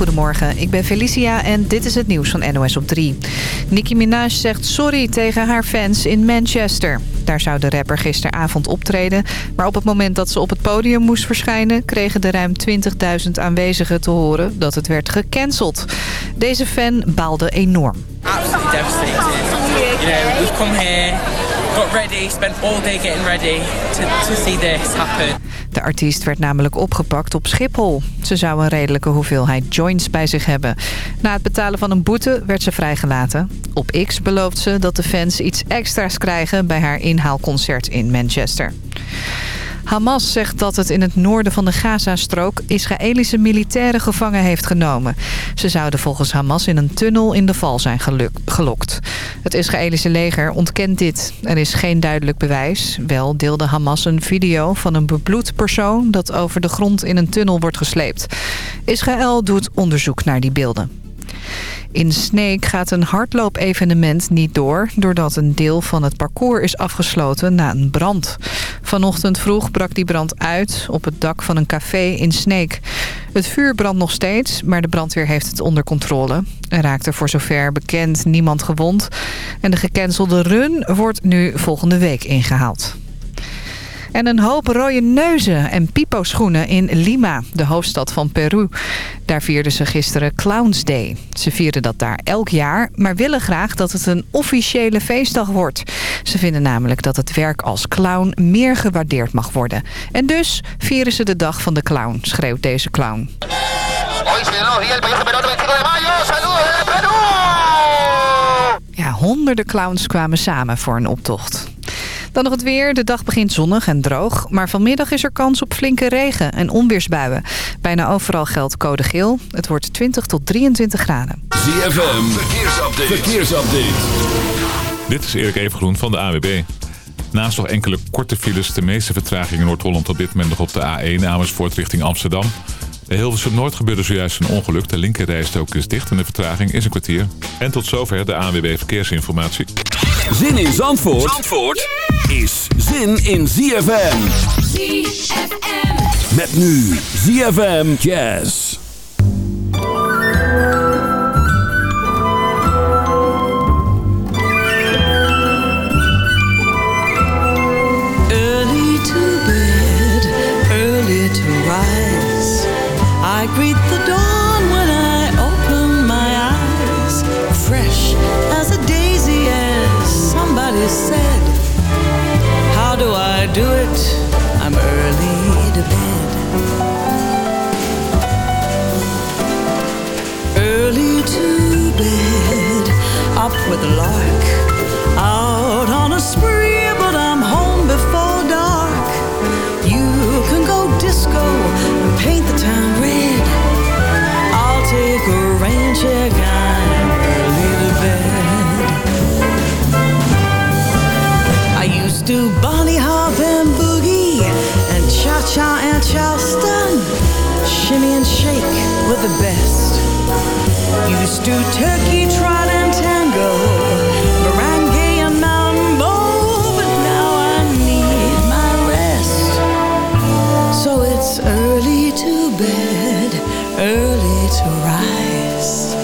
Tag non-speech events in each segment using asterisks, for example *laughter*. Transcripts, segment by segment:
Goedemorgen, ik ben Felicia en dit is het nieuws van NOS op 3. Nicki Minaj zegt sorry tegen haar fans in Manchester. Daar zou de rapper gisteravond optreden. Maar op het moment dat ze op het podium moest verschijnen... kregen de ruim 20.000 aanwezigen te horen dat het werd gecanceld. Deze fan baalde enorm. Devastated. You know, got ready, spent all day getting ready to, to see this happen. De artiest werd namelijk opgepakt op Schiphol. Ze zou een redelijke hoeveelheid joints bij zich hebben. Na het betalen van een boete werd ze vrijgelaten. Op X belooft ze dat de fans iets extra's krijgen bij haar inhaalconcert in Manchester. Hamas zegt dat het in het noorden van de Gazastrook Israëlische militairen gevangen heeft genomen. Ze zouden volgens Hamas in een tunnel in de val zijn gelokt. Het Israëlische leger ontkent dit. Er is geen duidelijk bewijs. Wel deelde Hamas een video van een bebloed persoon dat over de grond in een tunnel wordt gesleept. Israël doet onderzoek naar die beelden. In Sneek gaat een hardloopevenement niet door... doordat een deel van het parcours is afgesloten na een brand. Vanochtend vroeg brak die brand uit op het dak van een café in Sneek. Het vuur brandt nog steeds, maar de brandweer heeft het onder controle. Er raakte voor zover bekend niemand gewond. En de gecancelde run wordt nu volgende week ingehaald. En een hoop rode neuzen en pipo-schoenen in Lima, de hoofdstad van Peru. Daar vierden ze gisteren Clowns Day. Ze vieren dat daar elk jaar, maar willen graag dat het een officiële feestdag wordt. Ze vinden namelijk dat het werk als clown meer gewaardeerd mag worden. En dus vieren ze de dag van de clown, schreeuwt deze clown. Ja, honderden clowns kwamen samen voor een optocht. Dan nog het weer. De dag begint zonnig en droog. Maar vanmiddag is er kans op flinke regen en onweersbuien. Bijna overal geldt code geel. Het wordt 20 tot 23 graden. ZFM, verkeersupdate. verkeersupdate. Dit is Erik Evengroen van de AWB. Naast nog enkele korte files, de meeste vertragingen in Noord-Holland op dit moment nog op de A1 Amersfoort richting Amsterdam. De Hilversum Noord gebeurde zojuist een ongeluk. De linkerrijstok is dicht en de vertraging is een kwartier. En tot zover de ANWB Verkeersinformatie. Zin in Zandvoort, Zandvoort is zin in ZFM. ZFM. Met nu ZFM Jazz. Greet the dawn when I open my eyes. Fresh as a daisy, as somebody said. How do I do it? I'm early to bed. Early to bed, up with the lark. Out the best. Used to turkey trot and tango, merengue and mambo, but now I need my rest. So it's early to bed, early to rise.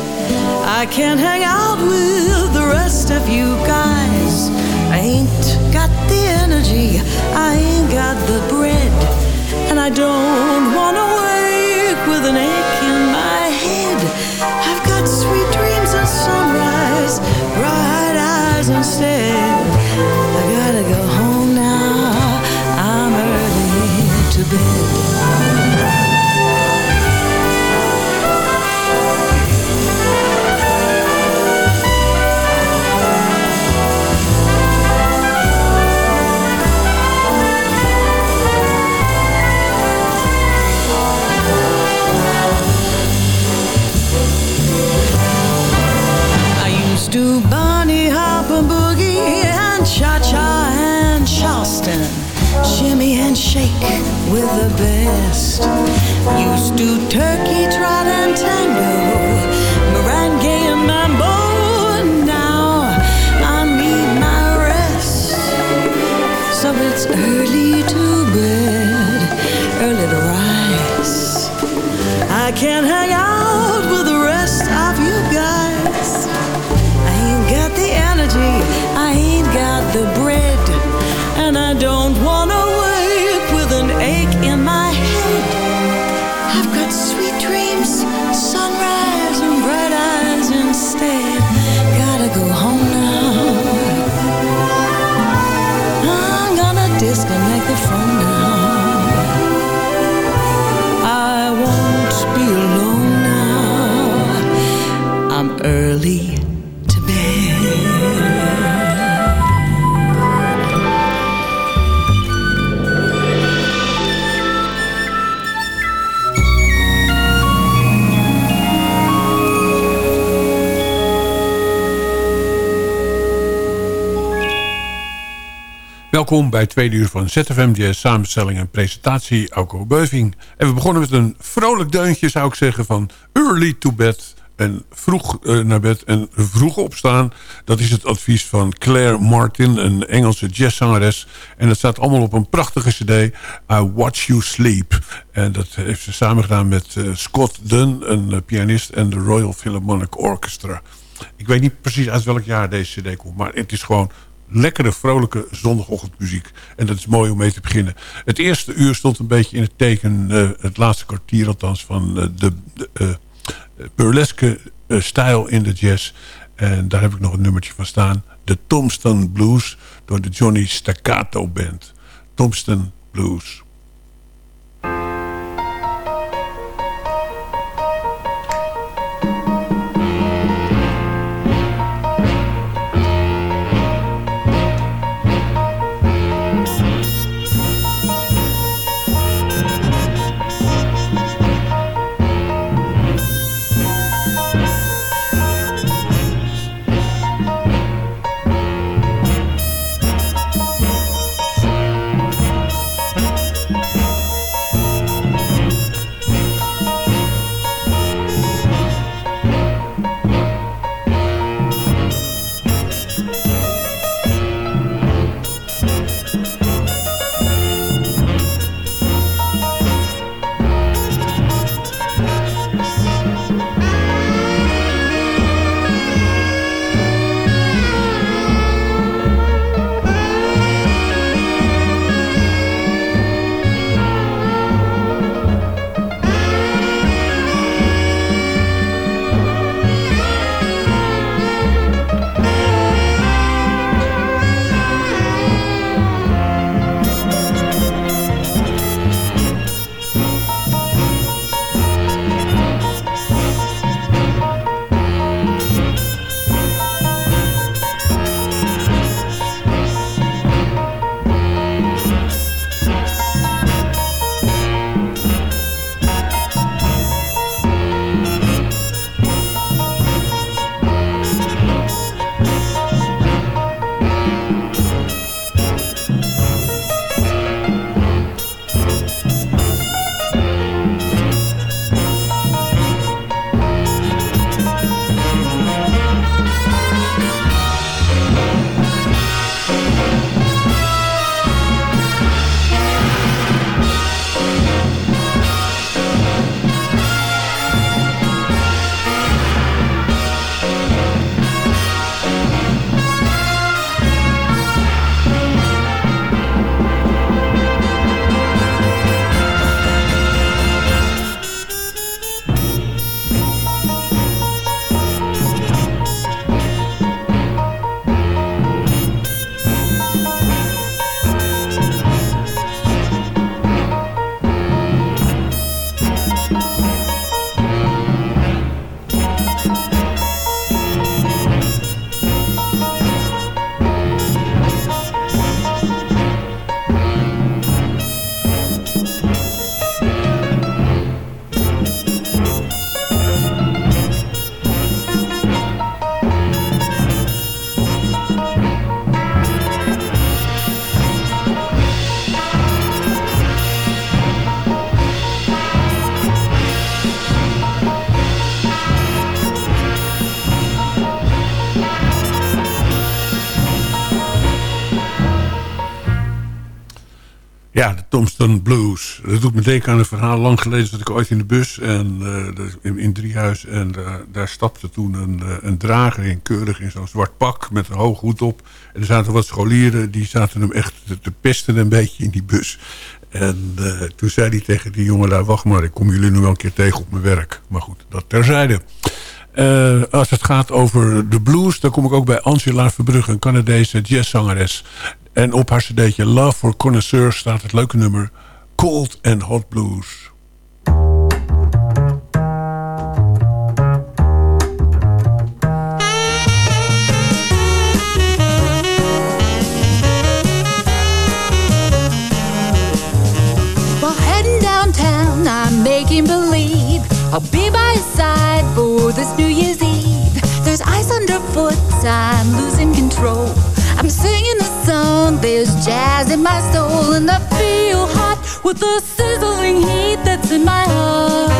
I can't hang out with the rest of you guys. I ain't got the energy, I ain't got the bread, and I don't the best. Used to turkey Welkom bij tweede uur van ZFM Jazz, samenstelling en presentatie, Auko Beuving. En we begonnen met een vrolijk deuntje, zou ik zeggen, van early to bed. En vroeg eh, naar bed en vroeg opstaan. Dat is het advies van Claire Martin, een Engelse jazzzangeres. En dat staat allemaal op een prachtige cd, I Watch You Sleep. En dat heeft ze samen gedaan met eh, Scott Dunn, een eh, pianist... en de Royal Philharmonic Orchestra. Ik weet niet precies uit welk jaar deze cd komt... maar het is gewoon lekkere, vrolijke zondagochtendmuziek. En dat is mooi om mee te beginnen. Het eerste uur stond een beetje in het teken... eh, het laatste kwartier althans van eh, de, eh, burleske stijl in de jazz. En daar heb ik nog een nummertje van staan. De Tomston Blues door de Johnny Staccato Band. Tomston Blues. Blues. Dat doet me denken aan een verhaal lang geleden... dat ik ooit in de bus en, uh, in, in Driehuis... en uh, daar stapte toen een, uh, een drager in, keurig in zo'n zwart pak... met een hoog hoed op. En er zaten wat scholieren, die zaten hem echt te, te pesten een beetje in die bus. En toen zei hij tegen die jongen daar... wacht maar, ik kom jullie nu wel een keer tegen op mijn werk. Maar goed, dat terzijde. Als het gaat over de blues... dan kom ik ook bij Angela Verbrugge, een Canadese jazzzangeres. En op haar cd'tje Love for Connoisseurs staat het leuke nummer... Cold and Hot Blues. Making believe I'll be by your side for this New Year's Eve. There's ice underfoot, I'm losing control. I'm singing a song, there's jazz in my soul, and I feel hot with the sizzling heat that's in my heart.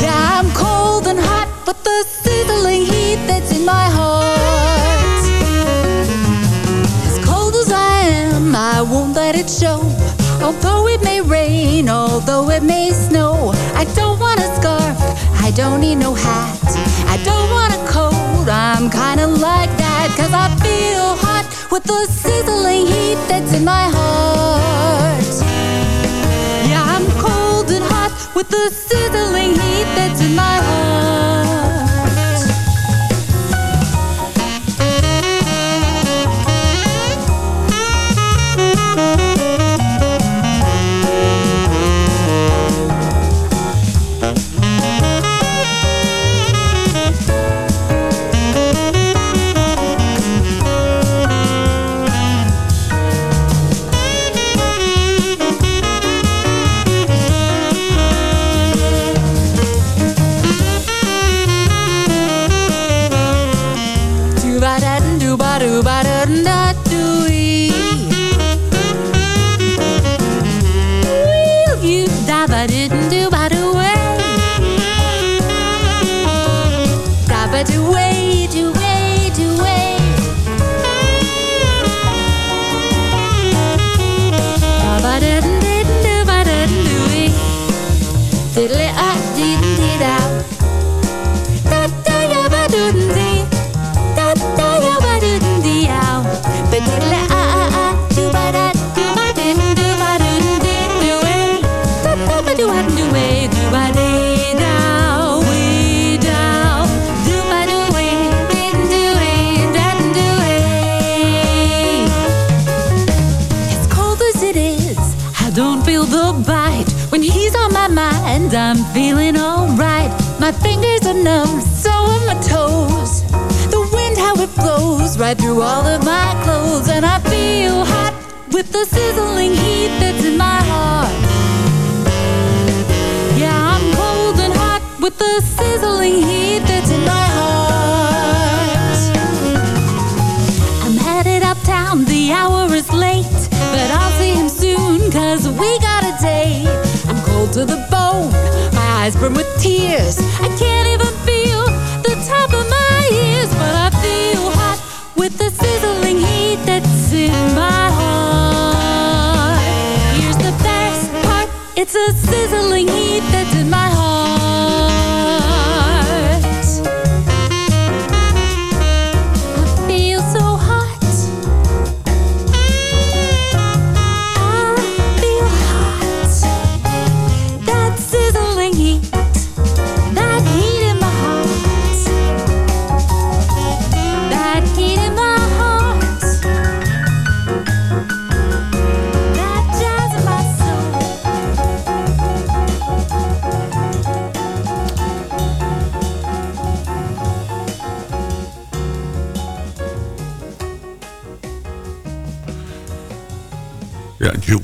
Yeah, I'm cold and hot, but the sizzling heat that's in my heart. As cold as I am, I won't let it show. Although it may rain, although it may snow, I don't want a scarf, I don't need no hat, I don't want a coat, I'm kinda like cause I feel hot with the sizzling heat that's in my heart. Yeah, I'm cold and hot with the sizzling heat with the sizzling heat that's in my heart. Yeah, I'm cold and hot with the sizzling heat that's in my heart. I'm headed uptown, the hour is late. But I'll see him soon, cause we got a date. I'm cold to the bone, my eyes burn with tears. I can't even it's a sizzling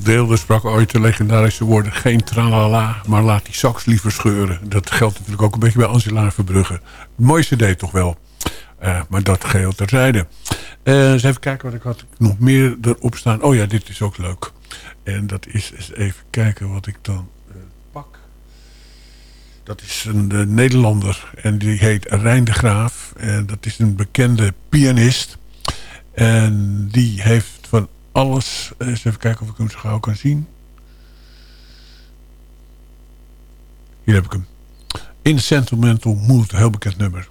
Deelder sprak ooit de legendarische woorden... geen tralala, maar laat die sax liever scheuren. Dat geldt natuurlijk ook een beetje bij Angela Verbrugge. Mooi cd toch wel. Eh, maar dat geheel terzijde. Eh, eens even kijken wat ik had nog meer erop staan. Oh ja, dit is ook leuk. En dat is eens even kijken wat ik dan eh, pak. Dat is een Nederlander. En die heet Rijn de Graaf. En dat is een bekende pianist. En die heeft van alles. Eens even kijken of ik hem zo gauw kan zien. Hier heb ik hem. In Sentimental Mood, heel bekend nummer.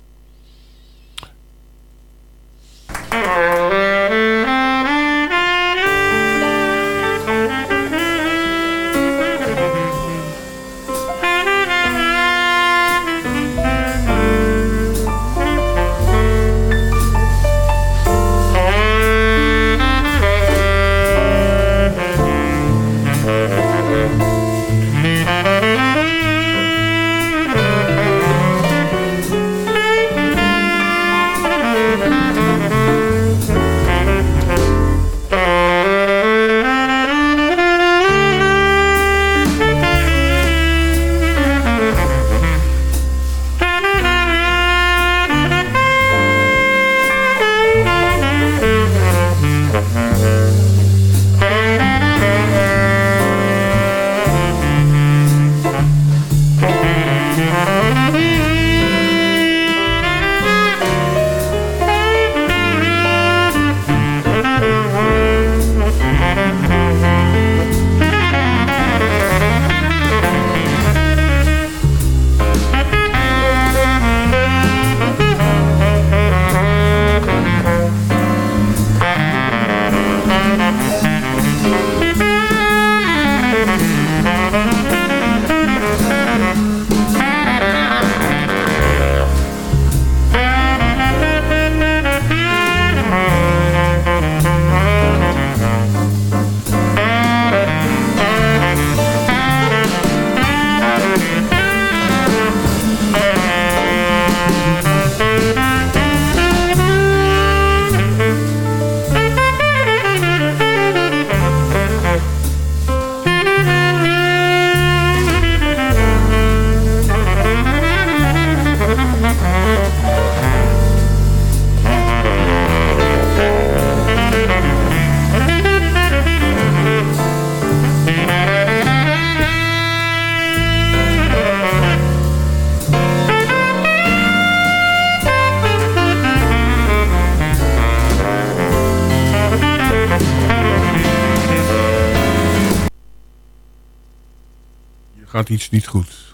Iets niet goed.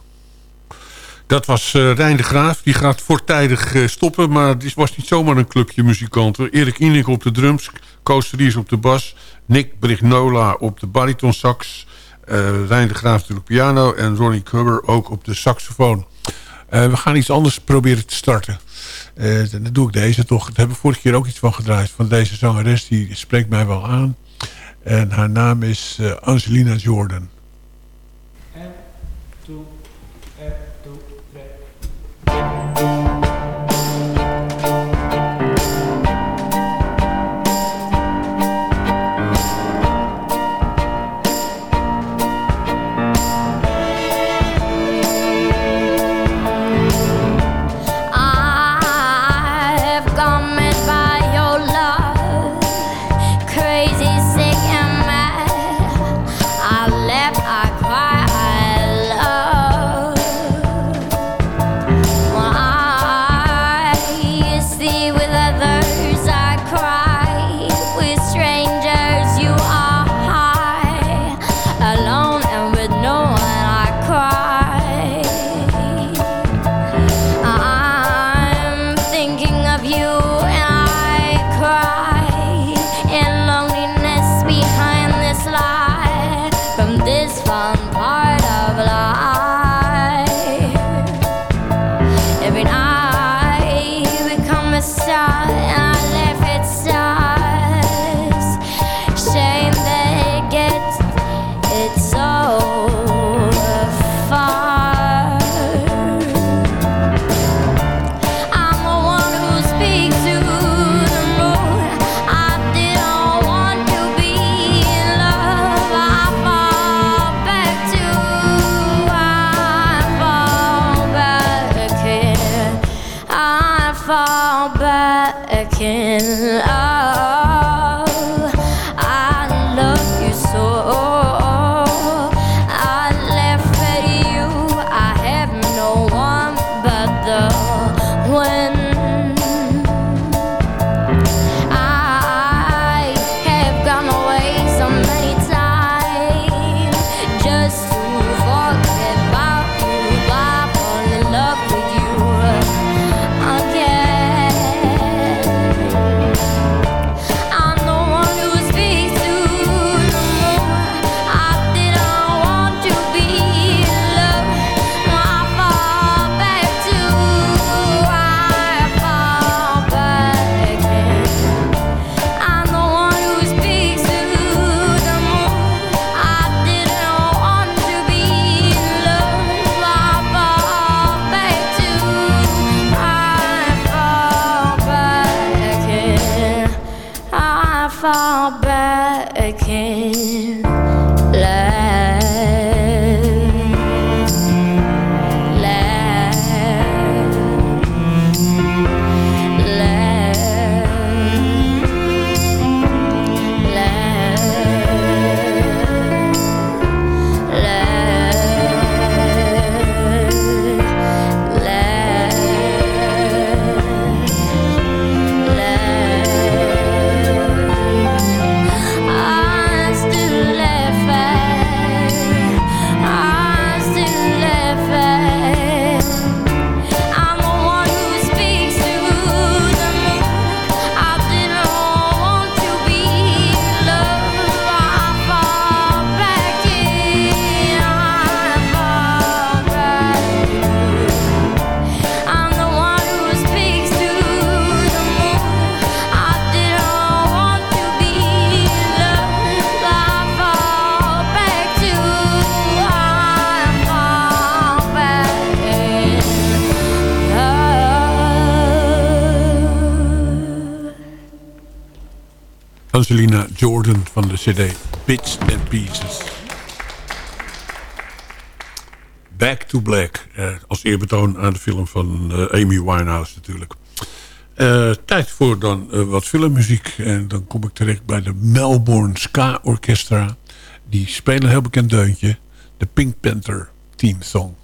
Dat was uh, Rijn de Graaf. Die gaat voortijdig uh, stoppen. Maar het was niet zomaar een clubje muzikanten. Erik Inik op de drums. Koos Ries op de bas. Nick Brignola op de bariton sax. Uh, Rijn de Graaf natuurlijk piano. En Ronnie Kubber ook op de saxofoon. we gaan iets anders proberen te starten. dan doe ik deze toch. Daar hebben we vorige keer ook iets van gedraaid. Van deze zangeres. Die spreekt mij wel aan. En haar naam is Angelina Jordan. back in. Like Angelina Jordan van de cd Bits and Pieces. Back to Black. Eh, als eerbetoon aan de film van uh, Amy Winehouse natuurlijk. Uh, tijd voor dan uh, wat filmmuziek. En dan kom ik terecht bij de Melbourne Ska Orchestra. Die spelen een heel bekend deuntje. De Pink Panther Team Song.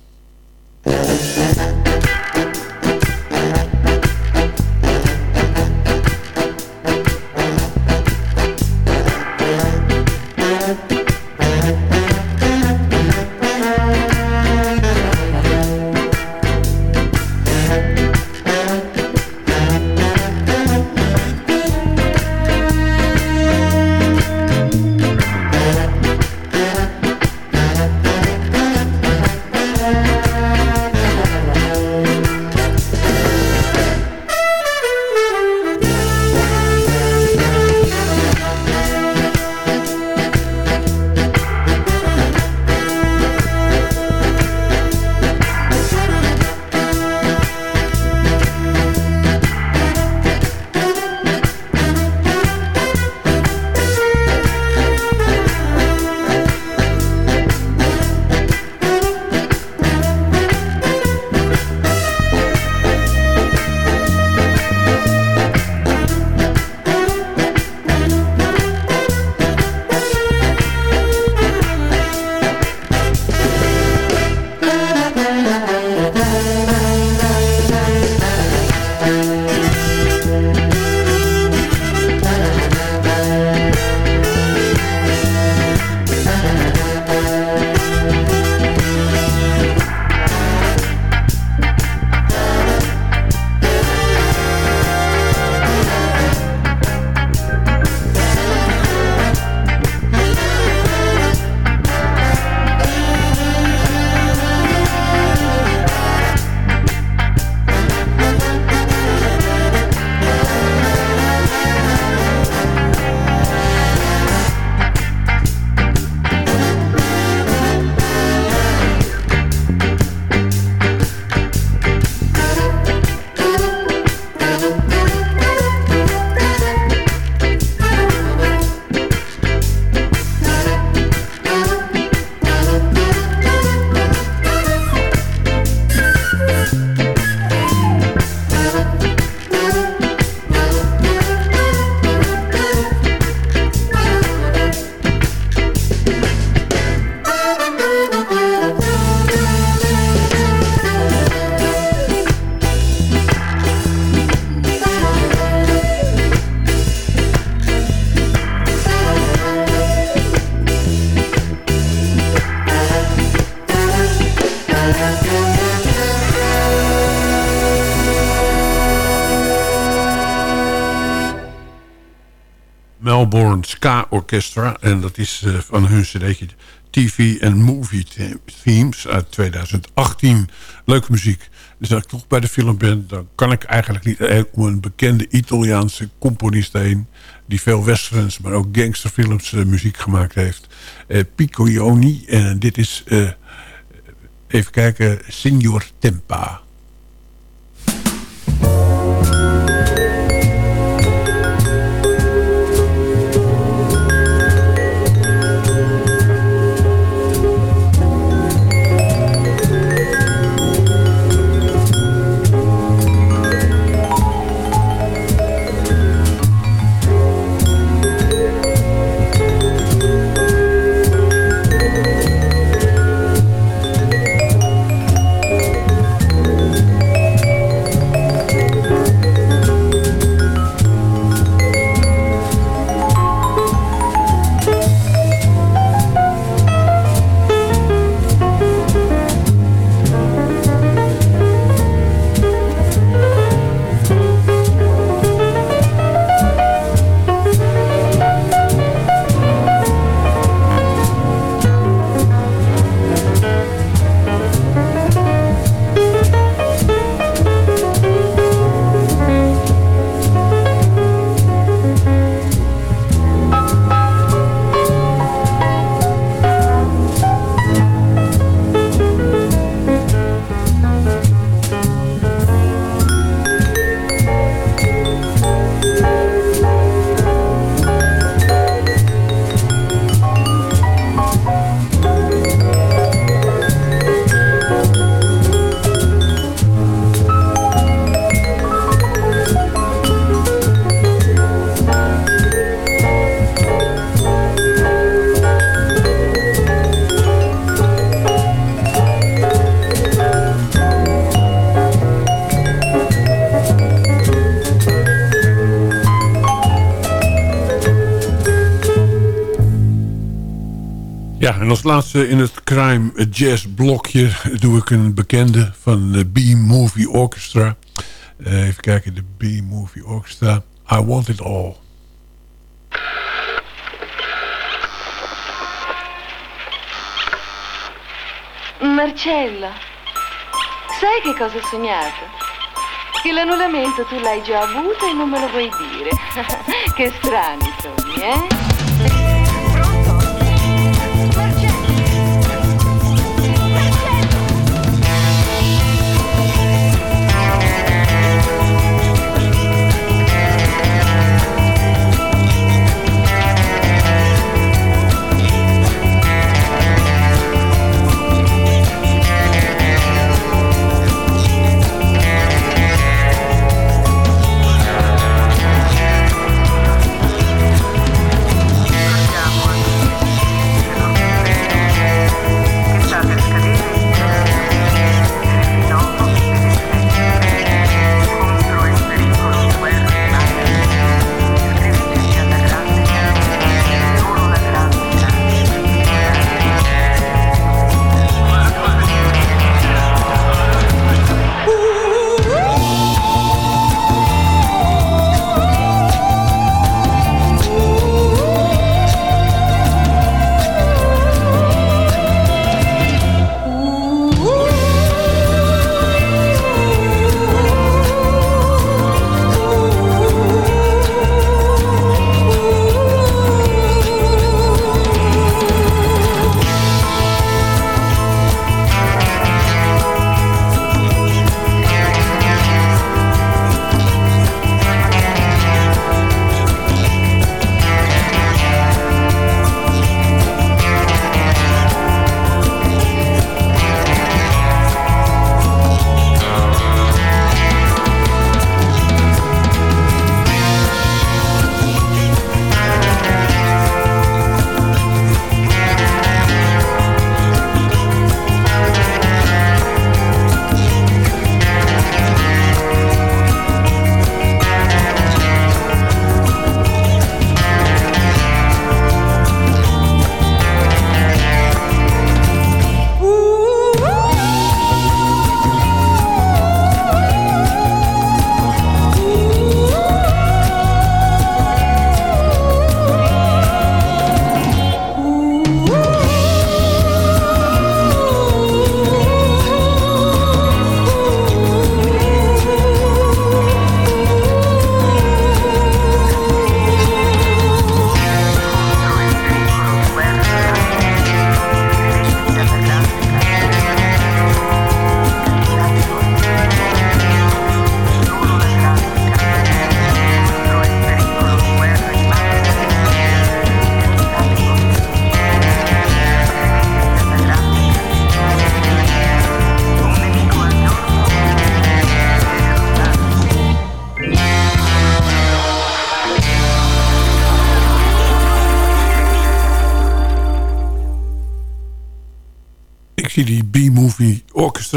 Ska Orchestra. En dat is uh, van hun cd'tje TV en Movie Themes uit 2018. Leuke muziek. Dus als ik toch bij de film ben... dan kan ik eigenlijk niet om een bekende Italiaanse componist heen... die veel westerns, maar ook gangsterfilms uh, muziek gemaakt heeft. Uh. En dit is... even kijken. Signor Tempa. Laatste in het crime jazz blokje doe ik een bekende van de B-Movie Orchestra. Uh, even kijken, de B-Movie Orchestra. I Want It All. Marcella, sai che cosa ho sognato? Che l'annullamento tu l'hai già avuto e non me lo vuoi dire. *laughs* che strani sogni, eh?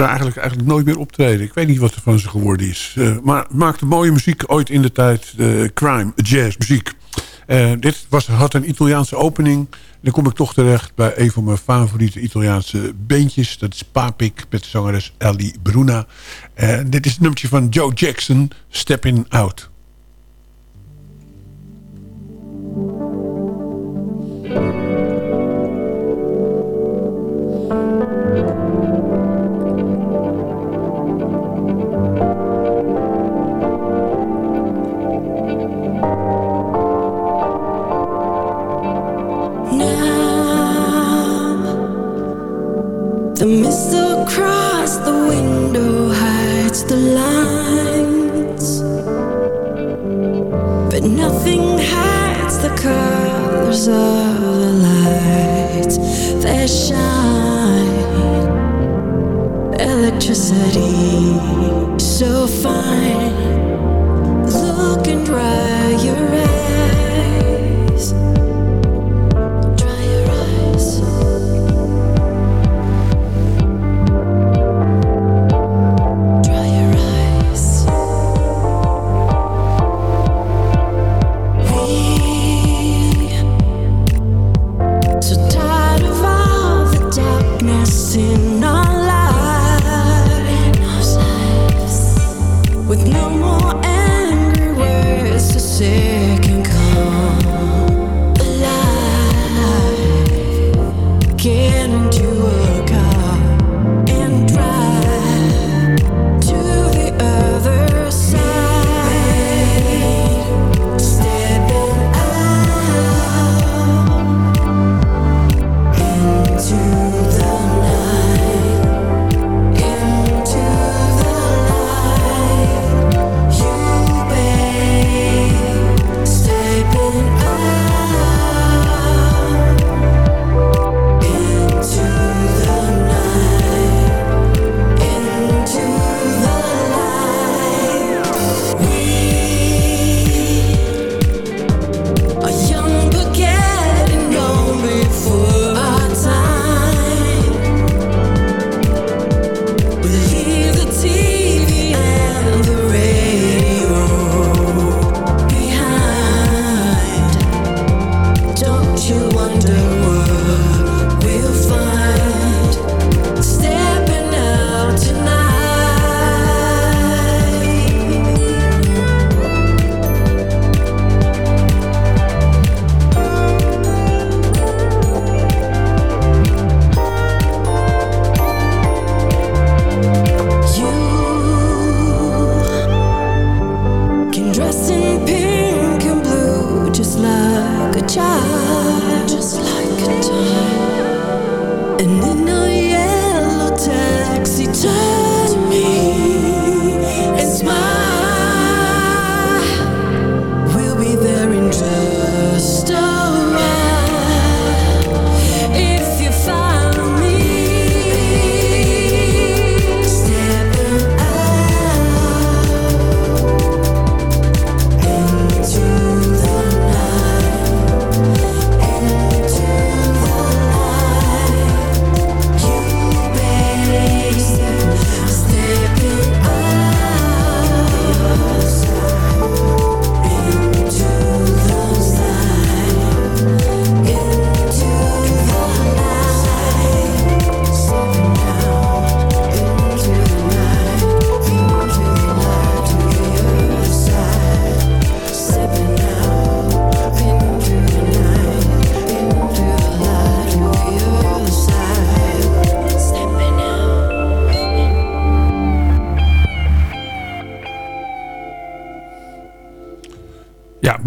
Eigenlijk, eigenlijk nooit meer optreden. Ik weet niet wat er van ze geworden is. Uh, maar maakte mooie muziek ooit in de tijd. Crime, jazz, muziek. Uh, dit was, had een Italiaanse opening. Dan kom ik toch terecht bij een van mijn favoriete Italiaanse beentjes. Dat is Papik met zangeres Ellie Bruna. dit is het nummertje van Joe Jackson, Stepping Out. The mist across the window hides the lines. But nothing hides the colors of the lights that shine. Electricity so fine. Look and dry your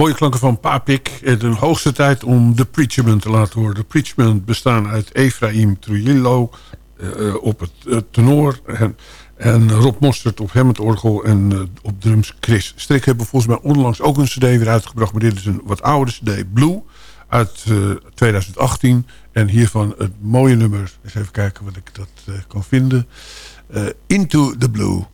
mooie klanken van Papik. De hoogste tijd om de Preacherman te laten horen. De Preacherman bestaan uit Efraim Trujillo uh, op het uh, tenor... En, en Rob Mostert op Hammond-orgel en uh, op drums Chris Strik... hebben volgens mij onlangs ook een cd weer uitgebracht... maar dit is een wat oudere cd, Blue, uit 2018. En hiervan het mooie nummer, eens even kijken wat ik dat kan vinden... Into the Blue.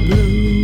Blue.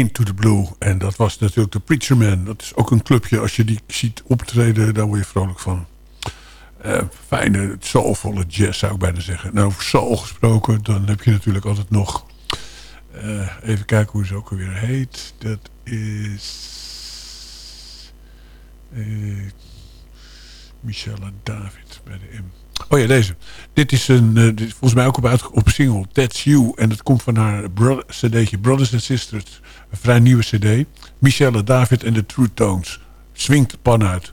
Into the Blue. En dat was natuurlijk de Preacher Man. Dat is ook een clubje. Als je die ziet optreden, daar word je vrolijk van. Uh, fijne, soulvolle jazz zou ik bijna zeggen. Nou, over soul gesproken, dan heb je natuurlijk altijd nog... Uh, even kijken hoe ze ook alweer heet. Dat is... Uh, Michelle David bij de M. Oh ja, deze. Dit is een, dit is volgens mij ook op, op single, That's You. En dat komt van haar brother, cd'tje Brothers and Sisters. Een vrij nieuwe cd. Michelle David en de True Tones. Swingt de pan uit.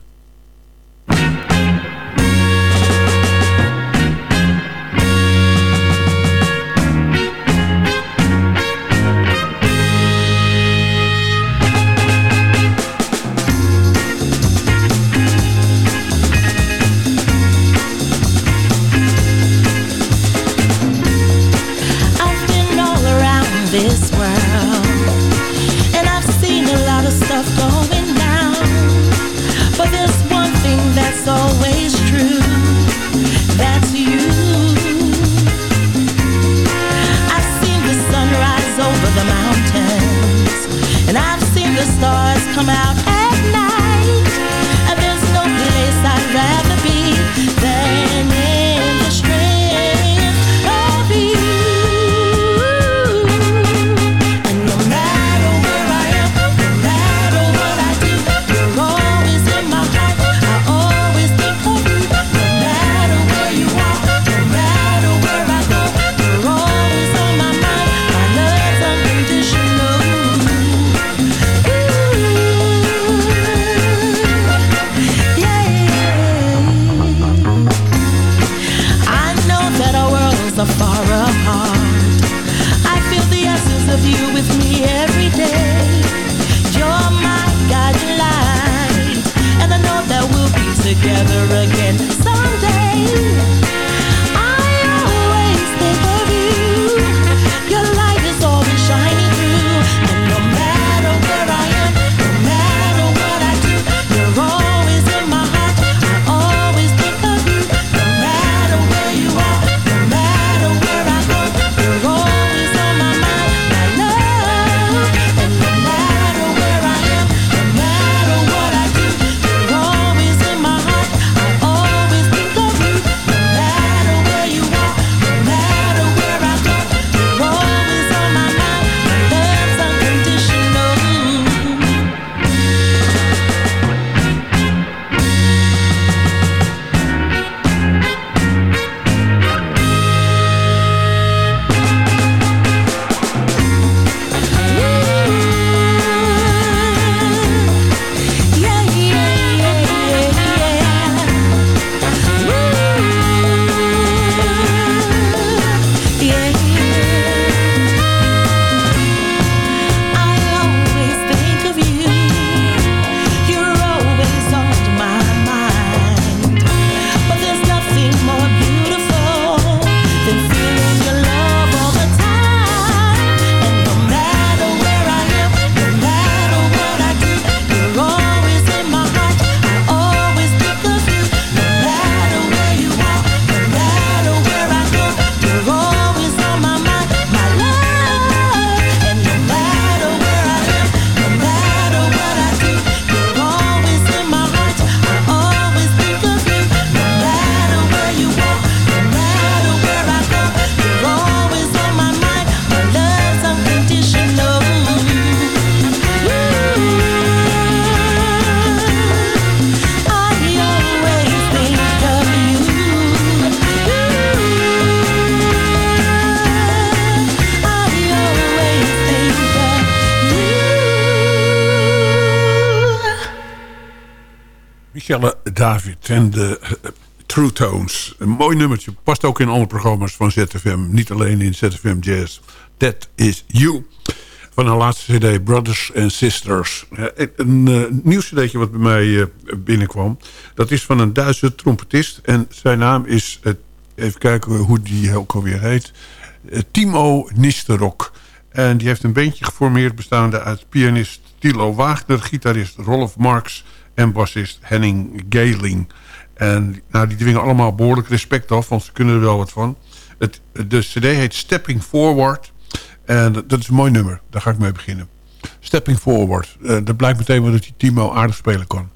En de uh, True Tones. Een mooi nummertje. Past ook in alle programma's van ZFM. Niet alleen in ZFM Jazz. That is You. Van haar laatste cd Brothers and Sisters. een uh, nieuw cd'tje wat bij mij uh, binnenkwam. Dat is van een Duitse trompetist. En zijn naam is... even kijken hoe die ook alweer heet. Timo Nisterok. En die heeft een bandje geformeerd bestaande uit pianist Tilo Wagner... gitarist Rolf Marx en bassist Henning Geling. En nou, die dwingen allemaal behoorlijk respect af, want ze kunnen er wel wat van. Het, de cd heet Stepping Forward. En dat is een mooi nummer, daar ga ik mee beginnen. Stepping Forward. dat blijkt meteen wel dat die Timo aardig spelen kan.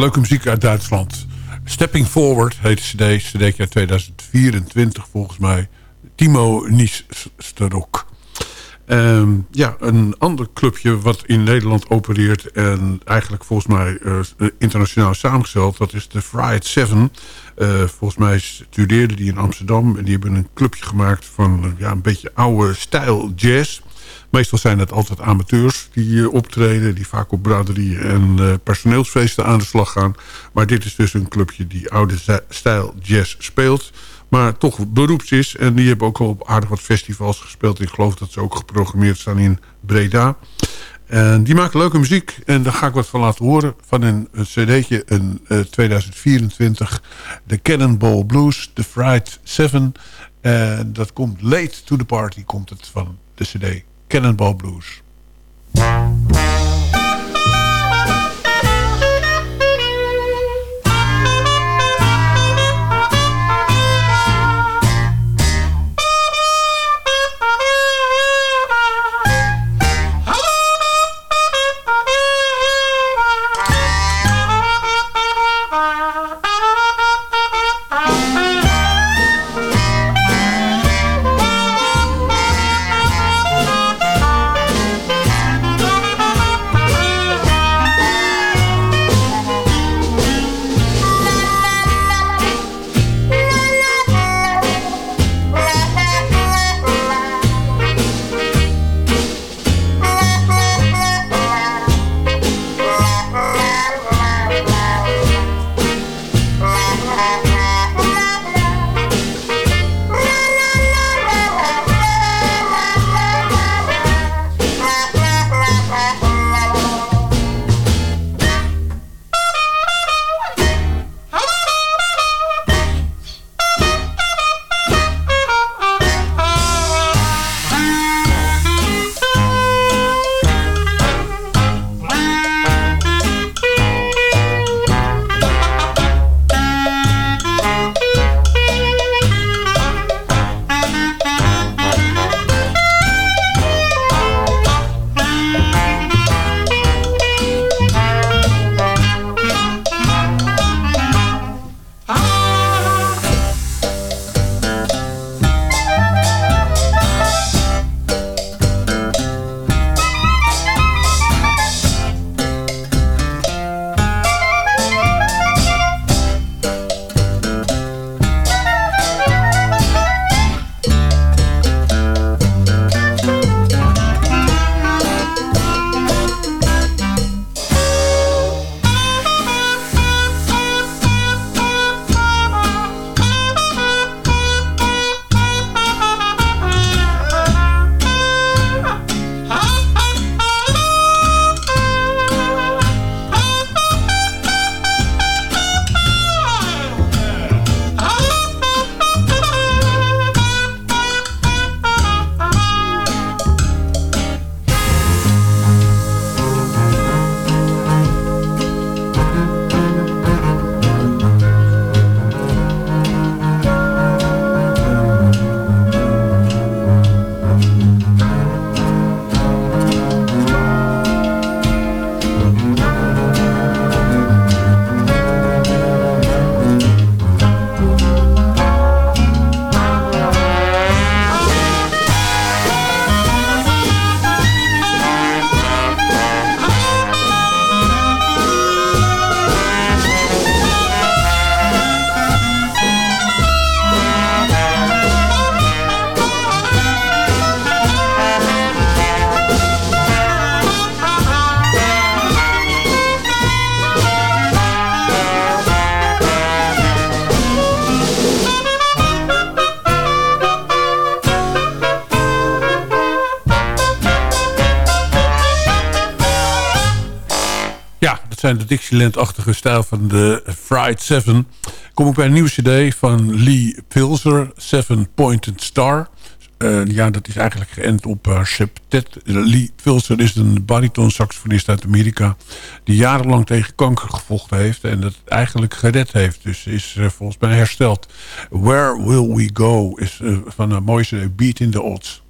Leuke muziek uit Duitsland. Stepping Forward heet de cd. cd uit 2024 volgens mij. Timo Niesterok. Um, ja, een ander clubje wat in Nederland opereert... en eigenlijk volgens mij uh, internationaal samengesteld... dat is de Fried Seven. Uh, volgens mij studeerden die in Amsterdam... en die hebben een clubje gemaakt van ja, een beetje oude stijl jazz... Meestal zijn het altijd amateurs die optreden... die vaak op braderie en uh, personeelsfeesten aan de slag gaan. Maar dit is dus een clubje die oude stijl jazz speelt... maar toch beroeps is. En die hebben ook al op aardig wat festivals gespeeld. Ik geloof dat ze ook geprogrammeerd staan in Breda. En die maken leuke muziek. En daar ga ik wat van laten horen. Van een, cd'tje in uh, 2024. De Cannonball Blues, The Fried Seven. En dat komt late to the party, komt het van de cd. Cannonball Blues. De Dixieland-achtige stijl van de Fried Seven. Kom ik bij een nieuwe cd van Lee Pilzer, Seven Pointed Star. Uh, ja, dat is eigenlijk geënt op uh, septet. Lee Pilzer is een bariton-saxofonist uit Amerika... die jarenlang tegen kanker gevochten heeft... en dat eigenlijk gered heeft. Dus is uh, volgens mij hersteld. Where Will We Go is van een mooie Beat in the Odds.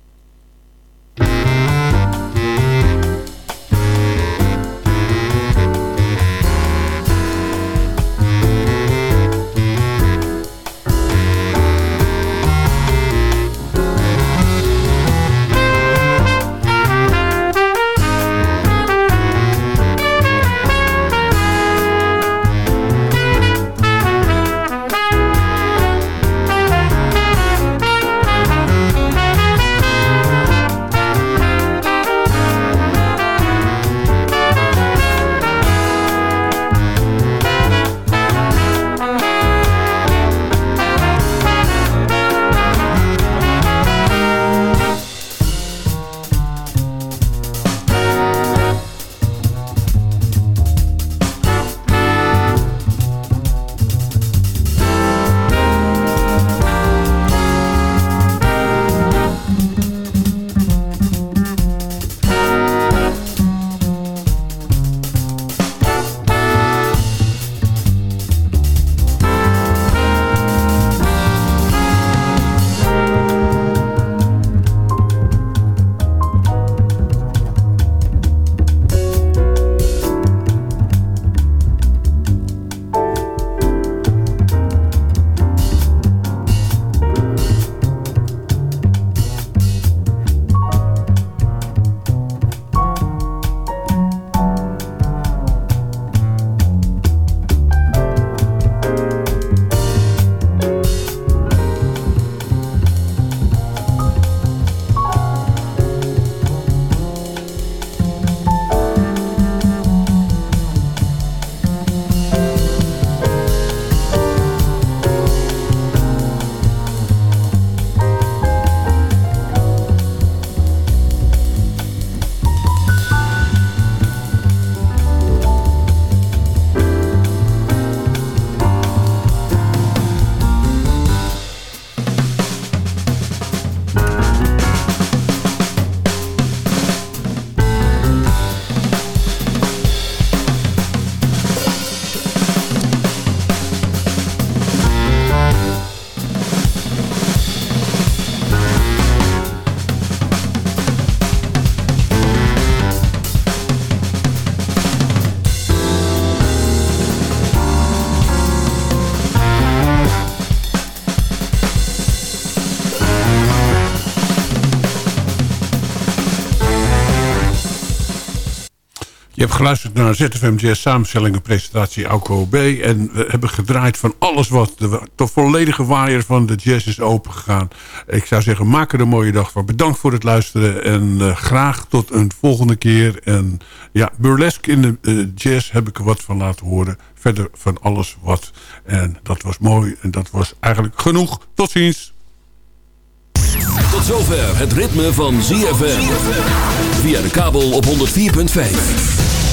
Geluisterd naar ZFM Jazz samenstelling en presentatie Alco B. En we hebben gedraaid van alles wat de, de volledige waaier van de jazz is opengegaan. Ik zou zeggen, maak er een mooie dag van. Bedankt voor het luisteren en uh, graag tot een volgende keer. En ja, burlesque in de uh, jazz heb ik er wat van laten horen. Verder van alles wat. En dat was mooi en dat was eigenlijk genoeg. Tot ziens. Tot zover het ritme van ZFM. Via de kabel op 104.5.